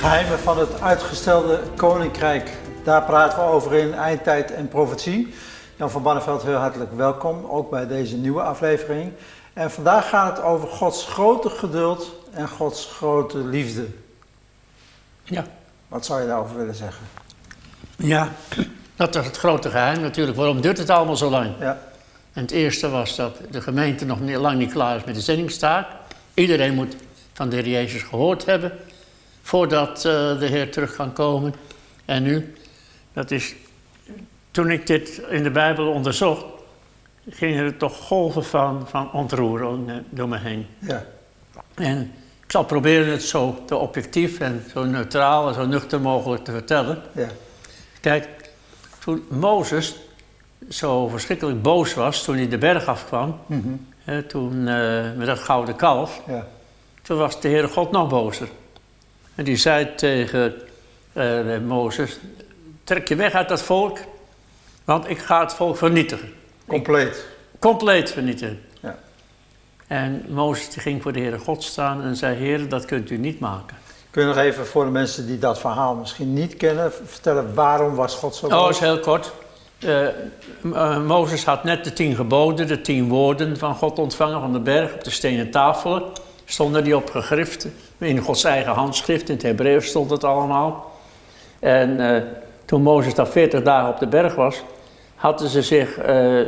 Geheimen van het uitgestelde koninkrijk. Daar praten we over in Eindtijd en Profetie. Jan van Banneveld, heel hartelijk welkom, ook bij deze nieuwe aflevering. En vandaag gaat het over Gods grote geduld en Gods grote liefde. Ja. Wat zou je daarover willen zeggen? Ja, dat was het grote geheim natuurlijk. Waarom duurt het allemaal zo lang? Ja, En het eerste was dat de gemeente nog niet, lang niet klaar is met de zendingstaak. Iedereen moet van de Heer Jezus gehoord hebben voordat eh, de Heer terug kan komen. En nu, dat is, toen ik dit in de Bijbel onderzocht, gingen er toch golven van, van ontroeren eh, door me heen. ja, En ik zal proberen het zo te objectief en zo neutraal en zo nuchter mogelijk te vertellen. ja. Kijk, toen Mozes zo verschrikkelijk boos was toen hij de berg afkwam, Mhm. hè, toen eh, met dat gouden kalf, ja. toen was de Heere God nog bozer. En die zei tegen eh, Mozes, trek je weg uit dat volk, want ik ga het volk vernietigen. Compleet. Compleet vernietigen. Ja. En Mozes ging voor de Heere God staan en zei, Heer, dat kunt u niet maken. Kun je nog even voor de mensen die dat verhaal misschien niet kennen, vertellen waarom was God zo Oh, boos? is heel kort. Eh, eh, Mozes had net de tien geboden, de tien woorden van God ontvangen van de berg op de stenen tafelen. Stonden die op gegrift, in Gods eigen handschrift, in het Hebreeuws stond het allemaal. En eh, toen Mozes daar 40 dagen op de berg was, hadden ze zich eh,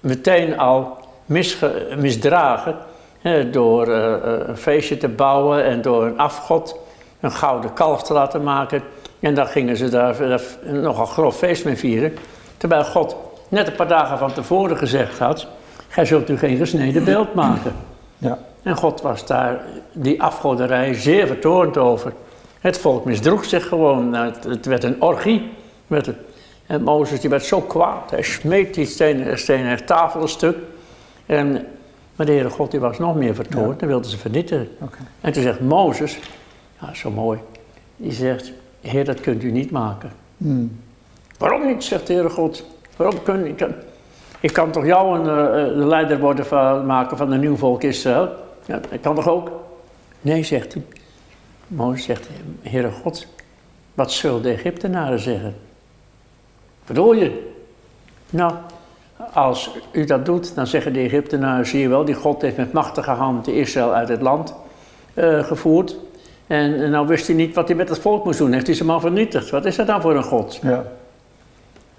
meteen al misdragen. hè, door eh, een feestje te bouwen en door een afgod een gouden kalf te laten maken. En dan gingen ze daar daar nogal grof feest mee vieren. Terwijl God net een paar dagen van tevoren gezegd had: Gij zult u geen gesneden beeld maken. Ja, En God was daar die afgoderij zeer vertoornd over. Het volk misdroeg zich gewoon. Nou, Het, het werd een orgie. Werd het. En Mozes die werd zo kwaad. Hij smeet die stenen, stenen tafel een stuk. En, maar de Heere God die was nog meer vertoornd. en wilde ze vernietigen. En toen zegt Mozes, ja, zo mooi. Die zegt, Heer, dat kunt u niet maken. Hmm. Waarom niet, zegt de Heere God. Waarom kun ik kan, ik kan toch jou een eh, de leider worden van, maken van een nieuw volk Israël? Ja, dat kan toch ook? Nee, zegt hij. Mozes zegt, Heere God, wat zullen de Egyptenaren zeggen? Bedoel je? Nou, als u dat doet, dan zeggen de Egyptenaren, zie je wel, die God heeft met machtige hand de Israël uit het land eh, gevoerd. En, en nou wist hij niet wat hij met het volk moest doen. Heeft hij ze maar vernietigd. Wat is dat dan voor een God? Ja.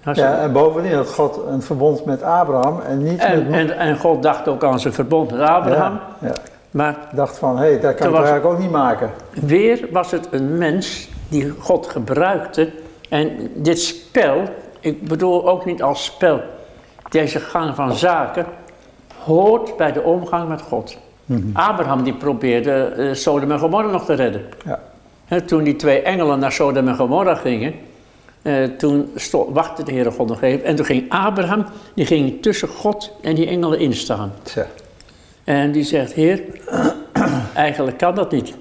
Nou, ja, en bovendien had God een verbond met Abraham en niet En, met... en, en God dacht ook aan zijn verbond met Abraham. Ja, ja. Maar dacht van, hé, hey, dat kan ik eigenlijk ook niet maken. weer was het een mens die God gebruikte. En dit spel, ik bedoel ook niet als spel, deze gang van zaken, hoort bij de omgang met God. Abraham die probeerde eh, Sodom en Gomorra nog te redden. Ja. Toen die twee engelen naar Sodom en Gomorra gingen, eh, toen wachtte de Heere God nog even. En toen ging Abraham, die ging tussen God en die engelen instaan. Tja. En die zegt, heer, eigenlijk kan dat niet.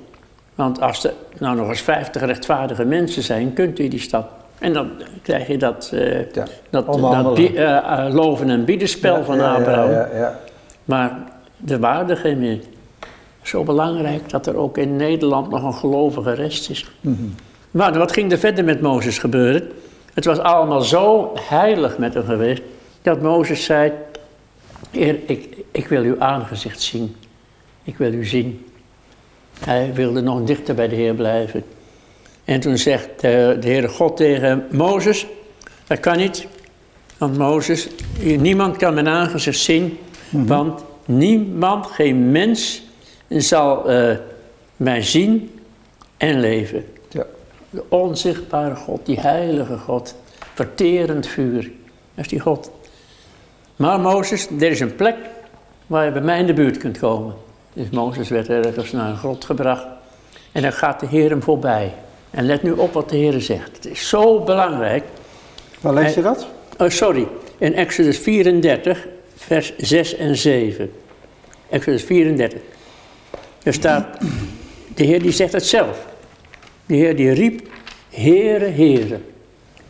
Want als er nou nog eens vijftig rechtvaardige mensen zijn, kunt u die stad. En dan krijg je dat, eh, Ja. dat, dat eh, eh, loven en biedenspel Ja, van Abraham. Ja. Maar er waren er geen meer. Zo belangrijk dat er ook in Nederland nog een gelovige rest is. Mhm. Maar wat ging er verder met Mozes gebeuren? Het was allemaal zo heilig met hem geweest, dat Mozes zei, Heer, ik, ik wil uw aangezicht zien. Ik wil u zien. Hij wilde nog dichter bij de Heer blijven. En toen zegt eh, de Heere God tegen Mozes, dat kan niet. Want Mozes, niemand kan mijn aangezicht zien, want niemand, geen mens zal eh, mij zien en leven. Ja. De onzichtbare God, die heilige God, verterend vuur. Dat is die God. Maar Mozes, er is een plek waar je bij mij in de buurt kunt komen. Dus Mozes werd ergens naar een grot gebracht. En dan gaat de Heer hem voorbij. En let nu op wat de Heer zegt. Het is zo belangrijk. Waar lees je dat? Oh, sorry. In Exodus 34, vers 6 en 7. Exodus 34. Er staat, de Heer die zegt het zelf. De Heer die riep, Heere, Heere.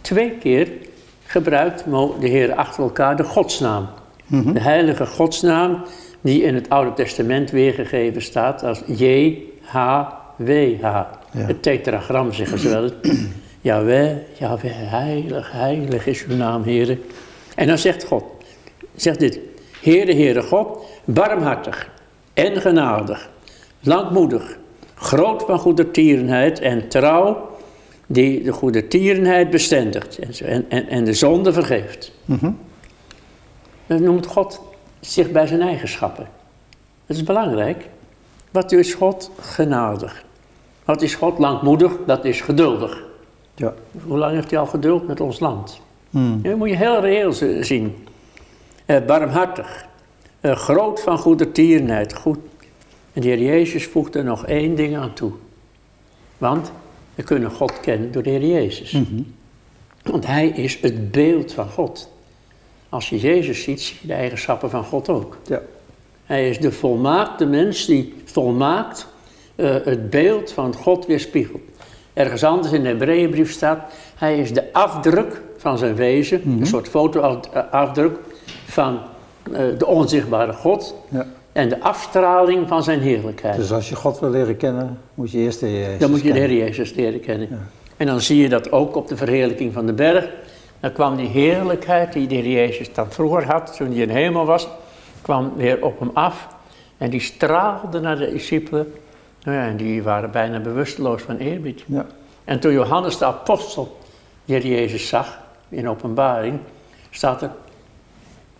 Twee keer gebruikt de Heer achter elkaar de godsnaam. De heilige godsnaam die in het Oude Testament weergegeven staat als H. Het tetragram zeggen ze wel. Jawel, Jawel, heilig, heilig is uw naam, heren. En dan zegt God, zegt dit. Heere, Heere God, barmhartig en genadig, langmoedig, groot van goedertierenheid en trouw, die de goedertierenheid bestendigt en, en, en de zonde vergeeft. Mm Dan noemt God zich bij zijn eigenschappen. Dat is belangrijk. Wat is God genadig? Wat is God langmoedig? Dat is geduldig. Ja. Hoe lang heeft hij al geduld met ons land? Hmm. Dat moet je heel reëel zien. Eh, barmhartig. Eh, groot van goedertierenheid. Goed. En de Heer Jezus voegt er nog één ding aan toe. Want we kunnen God kennen door de Heer Jezus. Mhm. Want Hij is het beeld van God. Als je Jezus ziet, zie je de eigenschappen van God ook. Ja. Hij is de volmaakte mens die volmaakt uh, het beeld van God weerspiegelt. Ergens anders in de Hebreeënbrief staat, hij is de afdruk van zijn wezen, een mhm. soort fotoafdruk van uh, de onzichtbare God. Ja. En de afstraling van zijn heerlijkheid. Dus als je God wil leren kennen, moet je eerst de Heer Jezus Dan moet je de Heer Jezus leren kennen. Ja. En dan zie je dat ook op de verheerlijking van de berg. Dan kwam die heerlijkheid die de Jezus dan vroeger had, toen hij in hemel was, kwam weer op hem af. En die straalde naar de discipelen. Nou ja, en die waren bijna bewusteloos van eerbied. Ja. En toen Johannes de apostel de Heer Jezus zag, in openbaring, staat er,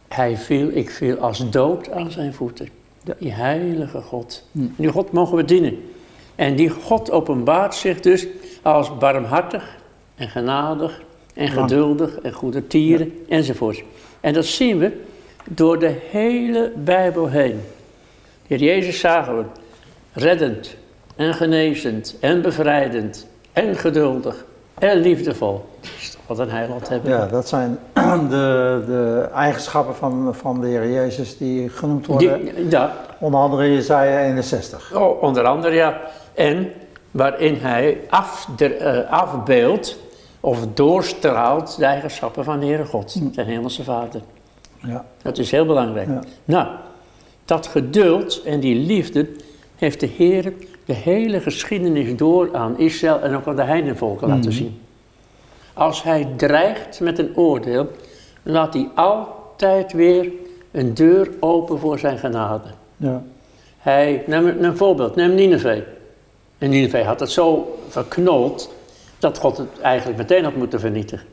hij viel, ik viel als dood aan zijn voeten. Die heilige God. Hm. Die God mogen we dienen. En die God openbaart zich dus als barmhartig en genadig en geduldig en goede tieren ja. enzovoort. En dat zien we door de hele Bijbel heen. Heer Jezus zagen we reddend en genezend en bevrijdend en geduldig en liefdevol. Wat een heiland hebben. Ja, dat zijn de, de eigenschappen van, van de Heer Jezus die genoemd worden. Die, ja. Onder andere in Jezaja 61. Oh, onder andere, ja. En waarin hij af, uh, afbeeldt of doorstraalt de eigenschappen van de Heere God, hm. zijn hemelse Vader. Ja. Dat is heel belangrijk. Ja. Nou, dat geduld en die liefde heeft de Heer de hele geschiedenis door aan Israël en ook aan de heidenvolken laten mhm. zien. Als hij dreigt met een oordeel, laat hij altijd weer een deur open voor zijn genade. Ja. Hij, neem, een voorbeeld, neem Nineveh. En Nineveh had het zo verknold dat God het eigenlijk meteen had moeten vernietigen.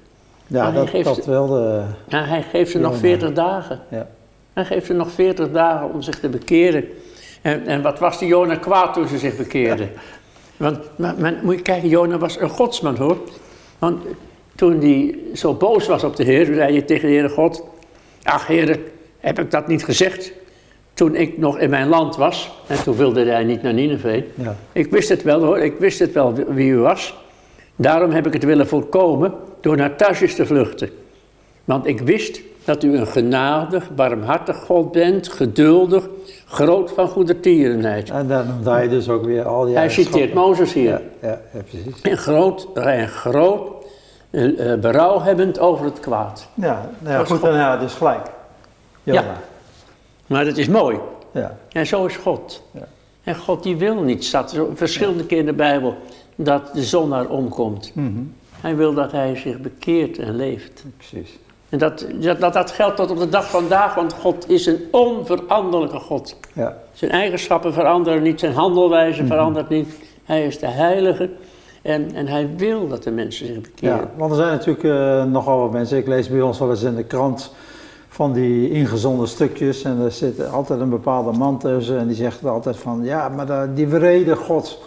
Ja, dat, hij dat wel de... Ja, hij geeft ze nog 40 dagen. Ja. Hij geeft ze nog 40 dagen om zich te bekeren. En, en wat was die Jona kwaad toen ze zich bekeerden? Want, maar, moet je kijken, Jona was een godsman hoor. Want toen hij zo boos was op de Heer, zei hij tegen de Heere God... Ach Heer, heb ik dat niet gezegd? Toen ik nog in mijn land was, en toen wilde hij niet naar Nineveh. Ja. Ik wist het wel hoor, ik wist het wel wie u was. Daarom heb ik het willen voorkomen door naar Tarsus te vluchten. Want ik wist dat u een genadig, barmhartig God bent, geduldig, groot van goede tierenheid. En dan noemt hij dus ook weer al die Hij citeert Mozes hier. Ja, ja, ja, precies. En groot, en groot uh, berouw hebbend over het kwaad. Ja, nou ja goed, en ja, dus gelijk. Ja, maar dat is mooi. Ja. En zo is God. Ja. En God die wil niet, staat verschillende keer in de Bijbel, dat de zondaar omkomt. Mm Hij wil dat hij zich bekeert en leeft. Precies. En dat, dat, dat geldt tot op de dag vandaag, want God is een onveranderlijke God. Ja. Zijn eigenschappen veranderen niet, zijn handelwijze mm verandert niet. Hij is de heilige en, en hij wil dat de mensen zich bekeren. Ja, want er zijn natuurlijk uh, nogal wat mensen, ik lees bij ons wel eens in de krant van die ingezonde stukjes en er zit altijd een bepaalde man tussen en die zegt altijd van ja, maar die wrede God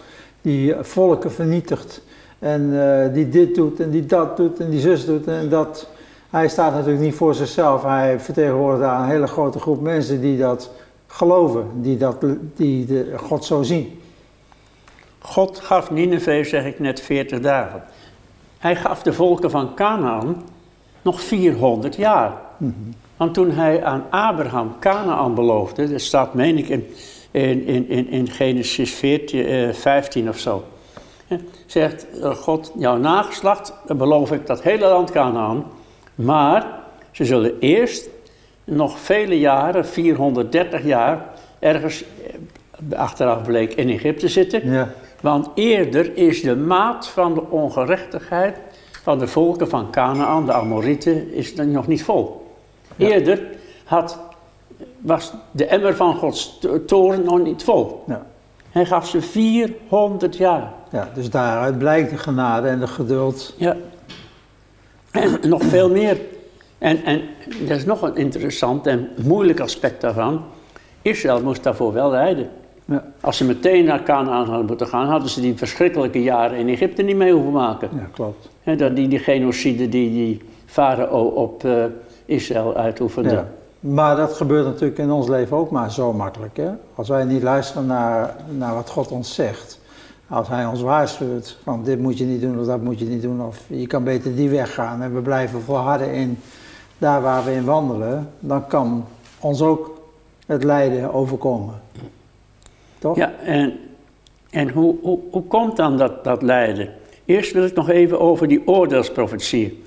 die volken vernietigt en uh, die dit doet en die dat doet en die zus doet en dat hij staat natuurlijk niet voor zichzelf. Hij vertegenwoordigt daar een hele grote groep mensen die dat geloven, die, dat, die de God zo zien. God gaf Nineveh, zeg ik net, 40 dagen. Hij gaf de volken van Canaan nog 400 jaar. Mm Want toen hij aan Abraham Canaan beloofde, dat staat, meen ik, in, in, in, in Genesis 14, eh, 15 of zo. Zegt God, jouw nageslacht, dan beloof ik dat hele land Canaan. Maar ze zullen eerst nog vele jaren, 430 jaar, ergens eh, achteraf bleek in Egypte zitten. Ja. Want eerder is de maat van de ongerechtigheid van de volken van Canaan, de Amorieten, is dan nog niet vol. Eerder had, was de emmer van Gods toren nog niet vol. Ja. Hij gaf ze 400 jaar. Ja, dus daaruit blijkt de genade en de geduld. Ja. En nog veel meer. En, en er is nog een interessant en moeilijk aspect daarvan. Israël moest daarvoor wel lijden. Ja. Als ze meteen naar Canaan hadden moeten gaan, hadden ze die verschrikkelijke jaren in Egypte niet mee hoeven maken. Ja, klopt. Dat die, die genocide die die farao op uh, Israël uitoefende. Ja. Maar dat gebeurt natuurlijk in ons leven ook maar zo makkelijk. Hè? Als wij niet luisteren naar, naar wat God ons zegt. Als hij ons waarschuwt van dit moet je niet doen of dat moet je niet doen. Of je kan beter die weg gaan en we blijven volharden in daar waar we in wandelen. Dan kan ons ook het lijden overkomen. Toch? Ja, en, en hoe, hoe, hoe komt dan dat, dat lijden? Eerst wil ik nog even over die oordeelsprofetie.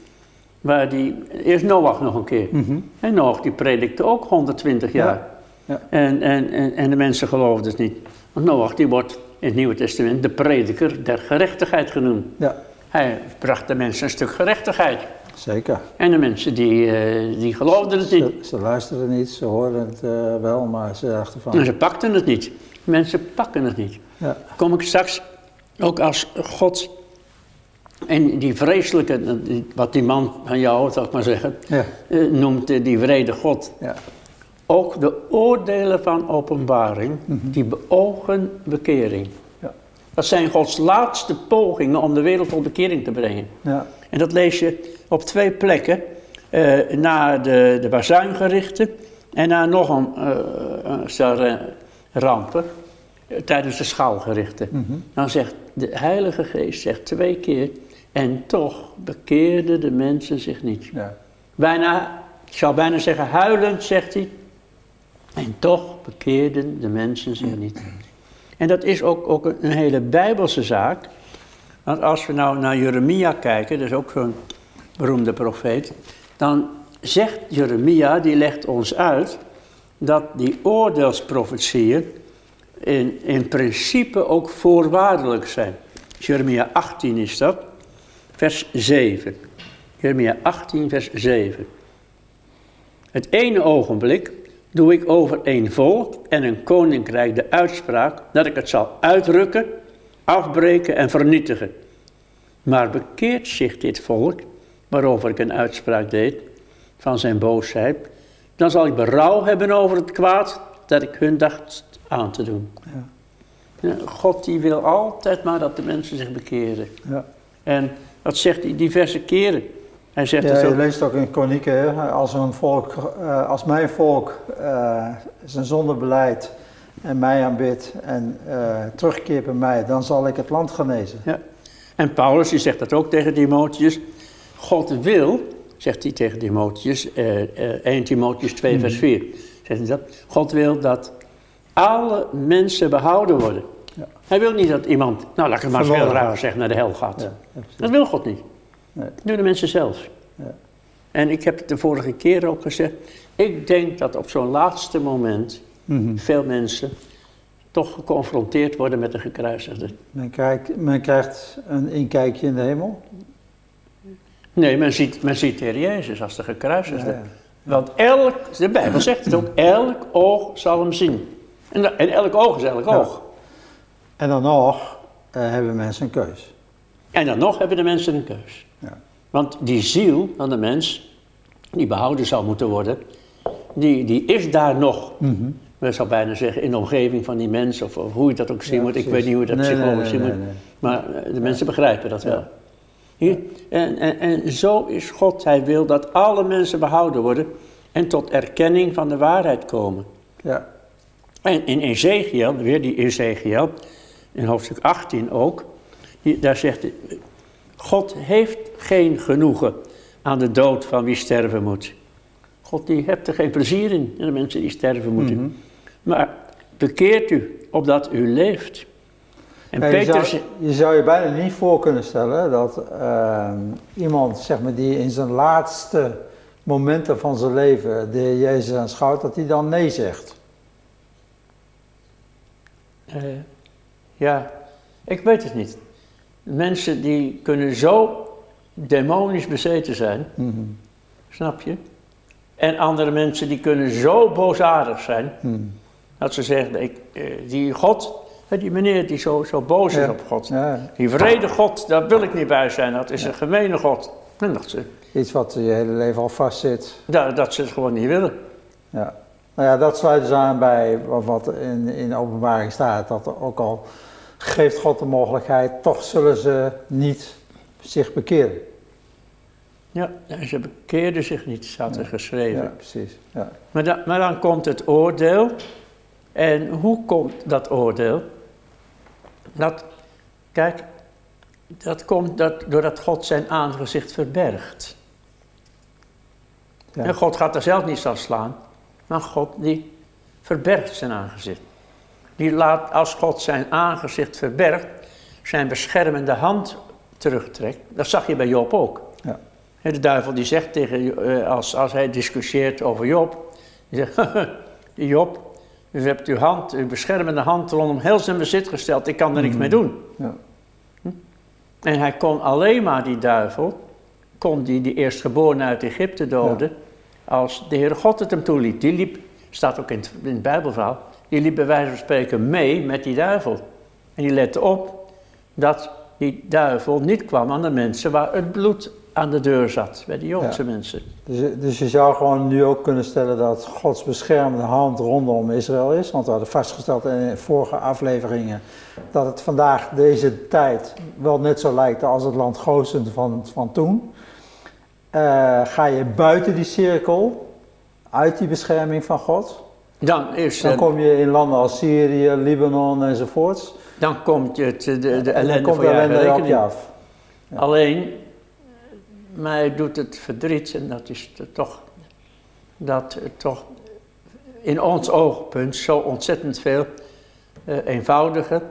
Waar die, eerst Noach nog een keer. Mm En Noach die predikte ook 120 jaar. Ja, ja. En, en, en, en de mensen geloofden het niet. Want Noach die wordt in het Nieuwe Testament de prediker der gerechtigheid genoemd. ja, Hij bracht de mensen een stuk gerechtigheid. zeker. En de mensen die, eh, die geloofden het niet. Ze, ze luisteren niet, ze horen het eh, wel, maar ze dachten En van... ze pakten het niet. Mensen pakken het niet. Ja, Kom ik straks ook als God en die vreselijke, wat die man van jou, zal ik maar zeggen, ja, eh, noemt eh, die vrede God. ja. Ook de oordelen van openbaring, die beogen bekering. Ja. Dat zijn Gods laatste pogingen om de wereld tot bekering te brengen. ja. En dat lees je op twee plekken. eh na de, de bazuingerichten en na nog een, eh, rampen. tijdens de schaalgerichten. Mhm. Dan zegt de Heilige Geest zegt twee keer. En toch bekeerden de mensen zich niet. ja. Bijna, ik zou bijna zeggen huilend, zegt hij. En toch bekeerden de mensen zich niet. En dat is ook, ook een, een hele bijbelse zaak. Want als we nou naar Jeremia kijken, dat is ook zo'n beroemde profeet. Dan zegt Jeremia, die legt ons uit, dat die oordeelsprofetieën in, in principe ook voorwaardelijk zijn. Jeremia 18 is dat, vers 7. Jeremia 18, vers 7. Het ene ogenblik doe ik over een volk en een koninkrijk de uitspraak dat ik het zal uitrukken, afbreken en vernietigen. Maar bekeert zich dit volk, waarover ik een uitspraak deed, van zijn boosheid, dan zal ik berouw hebben over het kwaad dat ik hun dacht aan te doen. Ja. God die wil altijd maar dat de mensen zich bekeren. ja. En dat zegt hij diverse keren. Hij zegt Ja, je leest ook in Kronieken, als, een volk, eh, als mijn volk eh, zijn zonde beleidt en mij aanbidt en eh, terugkeert bij mij, dan zal ik het land genezen. Ja. En Paulus die zegt dat ook tegen Timotheus. God wil, zegt hij tegen Timotheus, eh, eh, 1 Timotheus 2 vers 4. Zegt hij dat? God wil dat alle mensen behouden worden. Ja. Hij wil niet dat iemand, nou laat ik het maar eens heel raar zeggen, naar de hel gaat. Ja. Dat wil God niet. Nee. Dat doen de mensen zelf. Ja. En ik heb het de vorige keer ook gezegd. Ik denk dat op zo'n laatste moment Mhm. veel mensen toch geconfronteerd worden met de gekruisigde. men, kijkt, men krijgt een inkijkje in de hemel. Nee, men ziet, men ziet de Heer Jezus als de gekruisigde. Want elk, de Bijbel zegt het ook, elk oog zal hem zien. En, en elk oog is elk oog. En dan nog eh, hebben mensen een keus. En dan nog hebben de mensen een keus. Ja. Want die ziel van de mens, die behouden zou moeten worden, die, die is daar nog. We zou bijna zeggen in de omgeving van die mens, of, of hoe je dat ook zien Ja, moet. Ik weet niet hoe je dat Nee, psychologisch nee, moet. Maar eh, de mensen begrijpen dat wel. Hier, en, en, en zo is God. Hij wil dat alle mensen behouden worden en tot erkenning van de waarheid komen. Ja, En in Ezekiel, weer die Ezekiel, in hoofdstuk 18 ook, daar zegt hij, God heeft geen genoegen aan de dood van wie sterven moet. God die hebt er geen plezier in, in de mensen die sterven moeten. Mhm. Maar bekeert u, opdat u leeft. En Ja, je, Peter zou, zegt, je zou je bijna niet voor kunnen stellen dat ehm, iemand zeg maar, die in zijn laatste momenten van zijn leven de Heer Jezus aanschouwt, dat hij dan nee zegt. eh, ja, Ik weet het niet. Mensen die kunnen zo demonisch bezeten zijn, Mhm. snap je? En andere mensen die kunnen zo boosaardig zijn, Mhm. dat ze zeggen, ik, eh, die God, die meneer die zo, zo boos is op God, Ja, die vrede God, daar wil ik niet bij zijn, dat is een gemene God. En dat ze, iets wat je hele leven al vastzit. dat, dat ze het gewoon niet willen. Ja. Nou ja, dat sluit dus aan bij wat in, in de openbaring staat. Dat ook al geeft God de mogelijkheid, toch zullen ze niet zich bekeren. Ja, en ze bekeerden zich niet, staat er geschreven. Ja, precies. Ja. Maar, dan, maar dan komt het oordeel. En hoe komt dat oordeel? Dat, kijk, dat komt dat, doordat God zijn aangezicht verbergt. Ja. En God gaat er zelf niet aan slaan, maar God die verbergt zijn aangezicht. Die laat, als God zijn aangezicht verbergt, zijn beschermende hand terugtrekt. Dat zag je bij Job ook. Ja. De duivel die zegt tegen, eh, als, als hij discussieert over Job, die zegt, Job, u hebt uw hand, uw beschermende hand rondom heel zijn bezit gesteld, ik kan er niks mee doen. Ja. En hij kon alleen maar die duivel, kon die, die eerstgeboren uit Egypte doden, als de Heere God het hem toeliet. Die liep, staat ook in het, in het Bijbelverhaal, die liep bij wijze van spreken mee met die duivel. En die lette op dat die duivel niet kwam aan de mensen waar het bloed aan de deur zat, bij de Joodse mensen. Dus, dus je zou gewoon nu ook kunnen stellen dat Gods beschermende hand rondom Israël is. Want we hadden vastgesteld in vorige afleveringen dat het vandaag, deze tijd, wel net zo lijkt als het land Gozen van, van toen. Eh, ga je buiten die cirkel, uit die bescherming van God, Dan, is, dan eh, kom je in landen als Syrië, Libanon enzovoorts. dan komt het, de, de dan ellende komt voor de je ellende op je af. Alleen, mij doet het verdriet, en dat is toch, dat het toch in ons oogpunt zo ontzettend veel eh, eenvoudige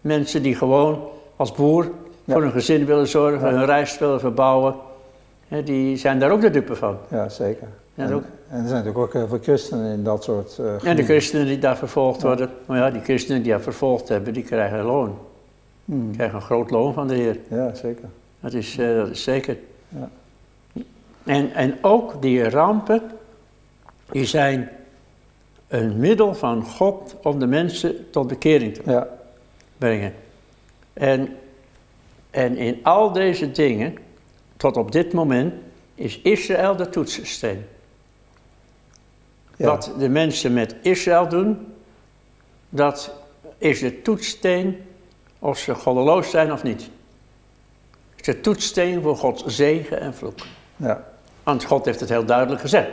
mensen die gewoon als boer Ja. voor hun gezin willen zorgen, Ja. hun rijst willen verbouwen, die zijn daar ook de dupe van. Ja, zeker. Ja, en, ook. en er zijn natuurlijk ook heel veel christenen in dat soort eh En de christenen die daar vervolgd worden, maar ja, die christenen die daar vervolgd hebben, die krijgen loon. Hmm. Die krijgen een groot loon van de Heer. Ja, zeker. Dat is, eh, dat is zeker. Ja. En, en ook die rampen, die zijn een middel van God om de mensen tot bekering te Ja, brengen. En, en in al deze dingen, tot op dit moment, is Israël de toetssteen. ja. Wat de mensen met Israël doen, dat is de toetssteen of ze goddeloos zijn of niet. Het is de toetssteen voor Gods zegen en vloek. ja. Want God heeft het heel duidelijk gezegd.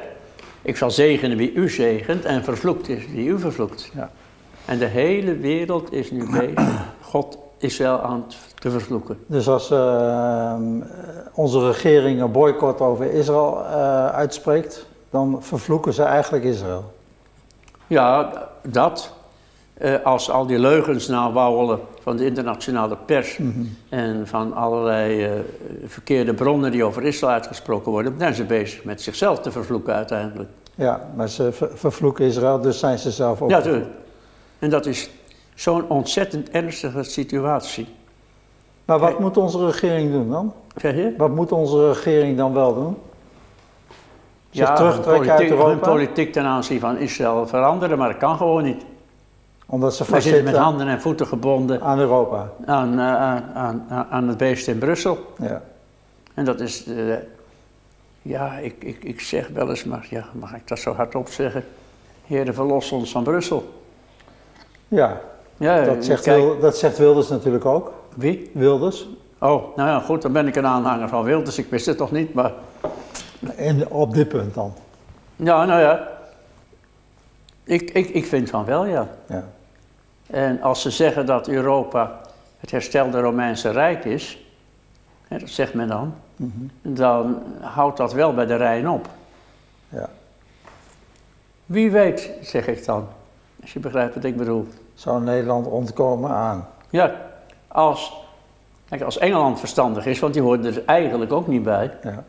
Ik zal zegenen wie u zegent en vervloekt is wie u vervloekt. Ja. En de hele wereld is nu bezig God Israël aan te vervloeken. Dus als eh, onze regering een boycott over Israël eh, uitspreekt, dan vervloeken ze eigenlijk Israël. Ja, dat. eh, als al die leugens nawauwelen van de internationale pers en van allerlei verkeerde bronnen die over Israël uitgesproken worden, dan zijn ze bezig met zichzelf te vervloeken uiteindelijk. Ja, maar ze ver- vervloeken Israël, dus zijn ze zelf ook. Ja, tuurlijk. En dat is zo'n ontzettend ernstige situatie. Maar wat Kijk. moet onze regering doen dan? Zeg je? Wat moet onze regering dan wel doen? Zich hun terugtrekken uit politiek, hun Europa? politiek ten aanzien van Israël veranderen, maar dat kan gewoon niet. Omdat ze Wij zitten met vastzitten handen en voeten gebonden aan Europa. aan, eh, aan, aan, aan het beest in Brussel. Ja. En dat is, eh, ja, ik, ik, ik zeg wel eens, maar ja, mag ik dat zo hardop zeggen? Heer, verlos ons van Brussel. ja, Ja, dat zegt, kijk, Wil- dat zegt Wilders natuurlijk ook. Wie? Wilders. Oh, nou ja, goed, dan ben ik een aanhanger van Wilders. Ik wist het toch niet, maar... En op dit punt dan. Ja, nou ja. Ik, ik, ik vind van wel, ja. Ja. En als ze zeggen dat Europa het herstelde Romeinse Rijk is, hè, dat zegt men dan, Mhm. dan houdt dat wel bij de Rijn op. ja. Wie weet, zeg ik dan, als je begrijpt wat ik bedoel. Zou Nederland ontkomen aan? Ja, als, kijk, als Engeland verstandig is, want die hoort er eigenlijk ook niet bij, Ja.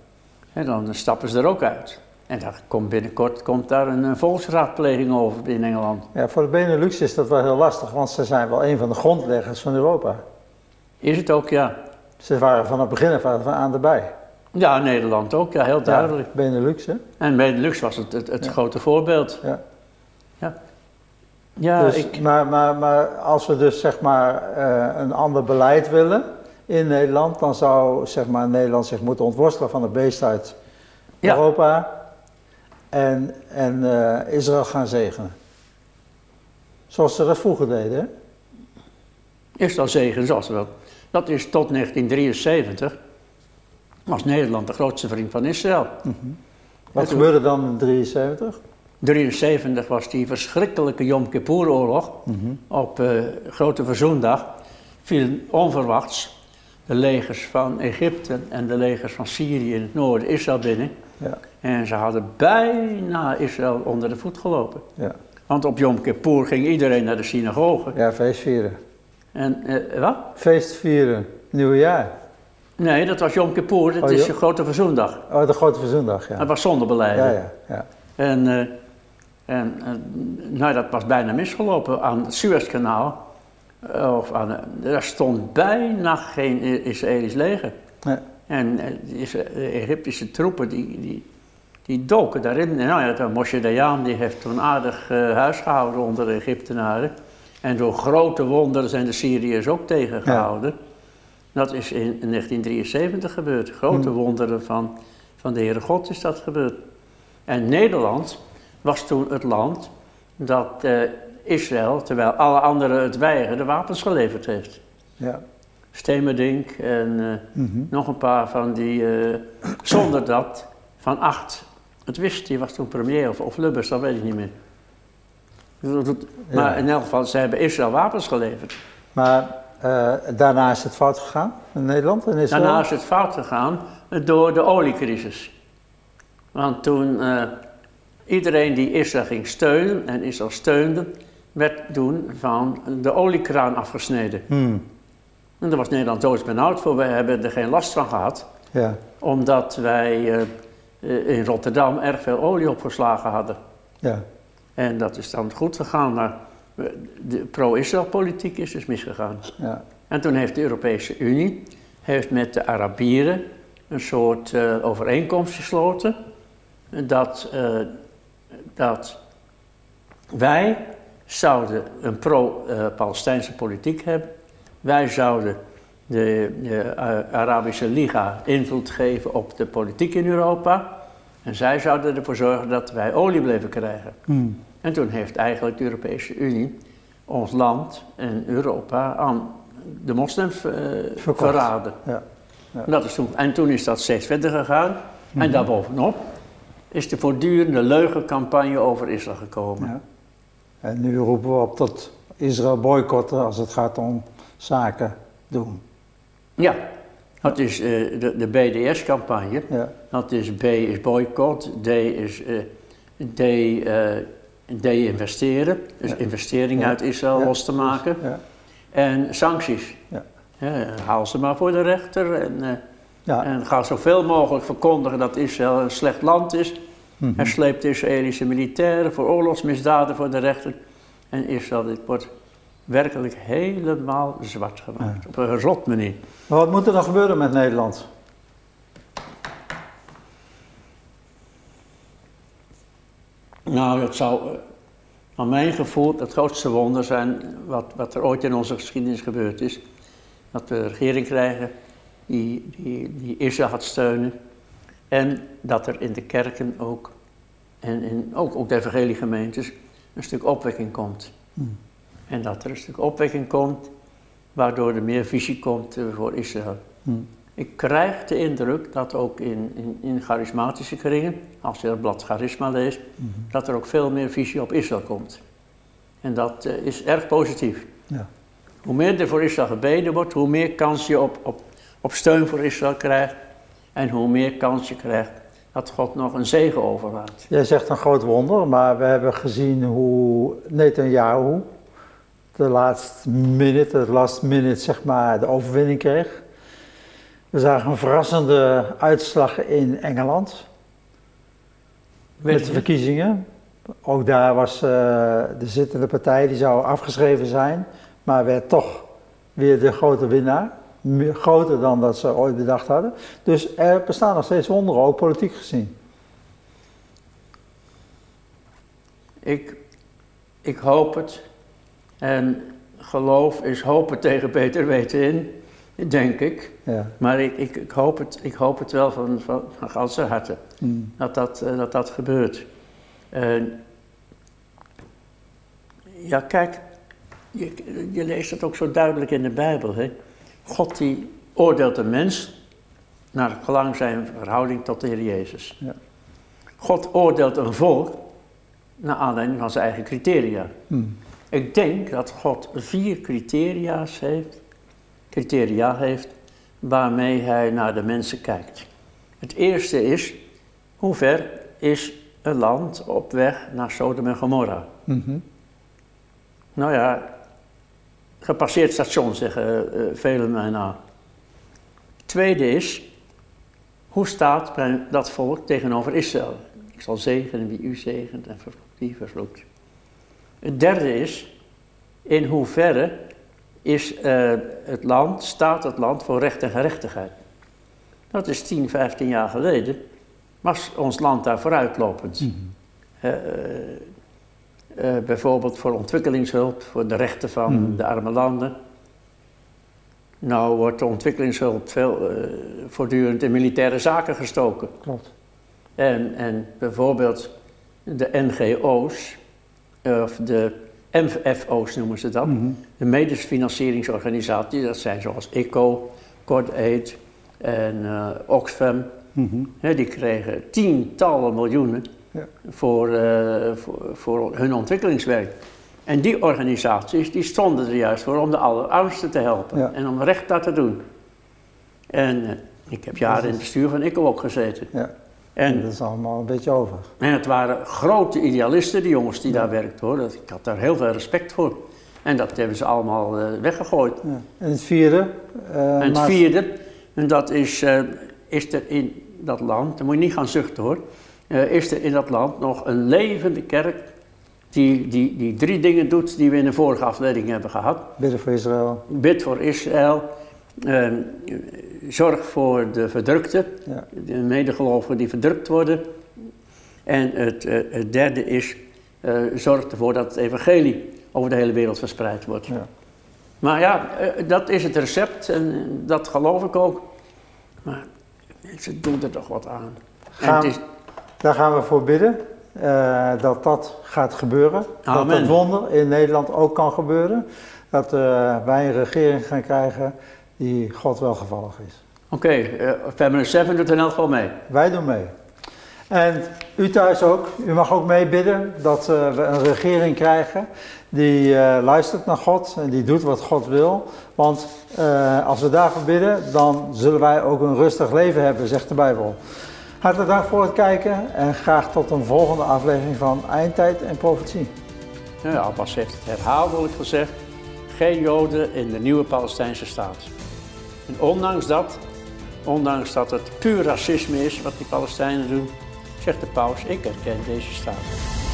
hè, dan stappen ze er ook uit. En dan komt binnenkort komt daar een, volksraadpleging over in Engeland. ja, voor de Benelux is dat wel heel lastig, want ze zijn wel een van de grondleggers van Europa. Is het ook, ja. Ze waren van het begin af aan erbij. Ja, Nederland ook, ja, heel duidelijk. Ja, Benelux, hè? En Benelux was het, het, het Ja. grote voorbeeld. Ja, ja dus, ik, maar, maar, maar als we dus zeg maar eh, een ander beleid willen in Nederland, dan zou zeg maar Nederland zich moeten ontworstelen van de beest uit Ja. Europa en, en eh, Israël gaan zegenen. Zoals ze dat vroeger deden. hè? is dat zegen, zoals wel. Dat is tot 1973, was Nederland de grootste vriend van Israël. Wat En toen- gebeurde dan in 73? 73 was die verschrikkelijke Yom Kippur-oorlog. Op eh, Grote Verzoendag viel onverwachts de legers van Egypte en de legers van Syrië in het noorden Israël binnen. Ja, En ze hadden bijna Israël onder de voet gelopen. ja. Want op Yom Kippur ging iedereen naar de synagoge. ja feest vieren. En eh, wat? Feest vieren, nieuwjaar. Nee, dat was Yom Kippur, dat Oh, is de Grote Verzoendag. Oh, de grote verzoendag, ja. Dat was zonder beleid. Ja, ja, ja. En, eh, en eh, nou, dat was bijna misgelopen aan het Suezkanaal. Eh, Of aan, de- er stond bijna geen Israëlisch leger. Nee. En eh, de Egyptische troepen die, die, die doken daarin. En nou ja, Moshe Dayan die heeft toen aardig eh, huis gehouden onder de Egyptenaren. En door grote wonderen zijn de Syriërs ook tegengehouden. Dat is in, in 1973 gebeurd. Grote wonderen van, van de Heere God is dat gebeurd. En Nederland was toen het land dat eh, Israël, terwijl alle anderen het weigerden, wapens geleverd heeft. ja. Stemerdink en eh, Mhm. nog een paar van die, eh, zonder dat Van Acht het wist. Die was toen premier of, of Lubbers, dat weet ik niet meer. Ja. Maar in elk geval, ze hebben Israël wapens geleverd. Maar daarna is het fout gegaan in Nederland en Israël? Daarna is het fout gegaan door de oliecrisis. Want toen iedereen die Israël ging steunen en Israël steunde, werd toen van de oliekraan afgesneden. Hmm, En daar was Nederland doodsbenauwd voor. We hebben er geen last van gehad. Ja, Omdat wij eh, eh, in Rotterdam erg veel olie opgeslagen hadden. ja, En dat is dan goed gegaan, maar de pro-Israël-politiek is dus misgegaan. ja. En toen heeft de Europese Unie heeft met de Arabieren een soort eh, overeenkomst gesloten. Dat, dat wij zouden een pro-Palestijnse politiek hebben. Wij zouden de, de eh, Arabische Liga invloed geven op de politiek in Europa. En zij zouden ervoor zorgen dat wij olie bleven krijgen. Hmm, En toen heeft eigenlijk de Europese Unie ons land en Europa aan de moslims eh, verraden. ja. En Dat is toen, en toen is dat steeds verder gegaan. En daarbovenop is de voortdurende leugencampagne over Israël gekomen. ja. En nu roepen we op tot Israël boycotten als het gaat om zaken doen. Ja, dat is eh, de, de BDS-campagne. Ja, Dat is B is boycott, D is eh, D, eh, D-investeren. Dus Ja. investeringen Ja. uit Israël los te maken. ja, En sancties. Ja. Ja, haal ze maar voor de rechter en, ja. en ga zoveel mogelijk verkondigen dat Israël een slecht land is. Mhm. En sleept de Israëlische militairen voor oorlogsmisdaden voor de rechter. En Israël dit wordt werkelijk helemaal zwart gemaakt. Op een rot manier. Maar wat moet er dan gebeuren met Nederland? Nou, dat zou eh, aan mijn gevoel het grootste wonder zijn wat, wat er ooit in onze geschiedenis gebeurd is. Dat we een regering krijgen die, die, die Israël gaat steunen. En dat er in de kerken ook, en in, ook, ook de evangeliegemeentes, een stuk opwekking komt. Hmm. En dat er een stuk opwekking komt, waardoor er meer visie komt eh, voor Israël. Hmm. Ik krijg de indruk dat ook in, in, in charismatische kringen, als je het blad Charisma leest, Mhm. dat er ook veel meer visie op Israël komt. En dat eh, is erg positief. Ja. Hoe meer er voor Israël gebeden wordt, hoe meer kans je op, op, op steun voor Israël krijgt. En hoe meer kans je krijgt dat God nog een zegen overlaat. Jij zegt een groot wonder, maar we hebben gezien hoe Netanyahu de laatste minute, de last minute zeg maar, de overwinning kreeg. We zagen een verrassende uitslag in Engeland met de verkiezingen. Ook daar was eh, de zittende partij, die zou afgeschreven zijn, maar werd toch weer de grote winnaar. Groter dan dat ze ooit bedacht hadden. Dus er bestaan nog steeds wonderen, ook politiek gezien. Ik, ik hoop het. En geloof is hopen tegen beter weten in, denk ik. Ja. Maar ik, ik, ik, hoop, het, ik hoop het wel van, van, van ganse harte, Mm. dat dat, eh, dat, dat gebeurt. Ja, kijk, je, je leest het ook zo duidelijk in de Bijbel. Hè? God die oordeelt de mens naar gelang zijn verhouding tot de Heer Jezus. Ja. God oordeelt een volk naar aanleiding van zijn eigen criteria. Mm. Ik denk dat God vier criteria's heeft, criteria heeft waarmee hij naar de mensen kijkt. Het eerste is, hoe ver is een land op weg naar Sodom en Gomorra? Mhm. Nou ja, gepasseerd station zeggen eh, velen mij na. Tweede is, hoe staat dat volk tegenover Israël? Ik zal zegenen wie u zegent en wie vervloekt. Het derde is, in hoeverre is eh, het land, staat het land voor recht en gerechtigheid? Dat is 10, 15 jaar geleden. Was ons land daar vooruitlopend? Mhm. Eh, bijvoorbeeld voor ontwikkelingshulp, voor de rechten van Mhm. de arme landen. Nou wordt de ontwikkelingshulp veel, eh, voortdurend in militaire zaken gestoken. Klopt. En, en bijvoorbeeld de NGO's, of de MFO's noemen ze dat, Mhm. de medefinancieringsorganisaties, dat zijn zoals ICO, CordAid en eh, Oxfam, hè, die kregen tientallen miljoenen Ja. voor, eh, voor, voor hun ontwikkelingswerk. En die organisaties die stonden er juist voor om de allerarmsten te helpen Ja. en om recht daar te doen. En eh, ik heb jaren in het bestuur van ICO ook gezeten. Ja. En dat is allemaal een beetje over. en het waren grote idealisten, die jongens die daar werkten hoor. Dat, ik had daar heel veel respect voor. En dat hebben ze allemaal eh, weggegooid. Ja. En het vierde. En het maar- vierde, en dat is, is er in dat land, dan moet je niet gaan zuchten hoor, eh, is er in dat land nog een levende kerk die, die, die drie dingen doet die we in de vorige aflevering hebben gehad. Bidden voor Israël. Bid voor Israël, eh, zorg voor de verdrukten, Ja. de medegelovigen die verdrukt worden. En het, eh, het derde is, eh, zorg ervoor dat het evangelie over de hele wereld verspreid wordt. Ja. Maar ja, dat is het recept en dat geloof ik ook. Maar ze doen er toch wat aan. En Gaan- het is, Daar gaan we voor bidden. eh, dat dat gaat gebeuren. Dat Amen. het wonder in Nederland ook kan gebeuren. Dat eh, wij een regering gaan krijgen die God welgevallig is. Oké, eh Family 7 doet in elk geval mee. Wij doen mee. En u thuis ook. U mag ook meebidden dat eh, we een regering krijgen die luistert naar God en die doet wat God wil. Want als we daarvoor bidden, dan zullen wij ook een rustig leven hebben, zegt de Bijbel. Hartelijk dank voor het kijken en graag tot een volgende aflevering van Eindtijd en Profetie. Ja, Abbas heeft het herhaaldelijk gezegd. Geen Joden in de nieuwe Palestijnse staat. En ondanks dat, ondanks dat het puur racisme is wat die Palestijnen doen, zegt de paus, ik herken deze staat.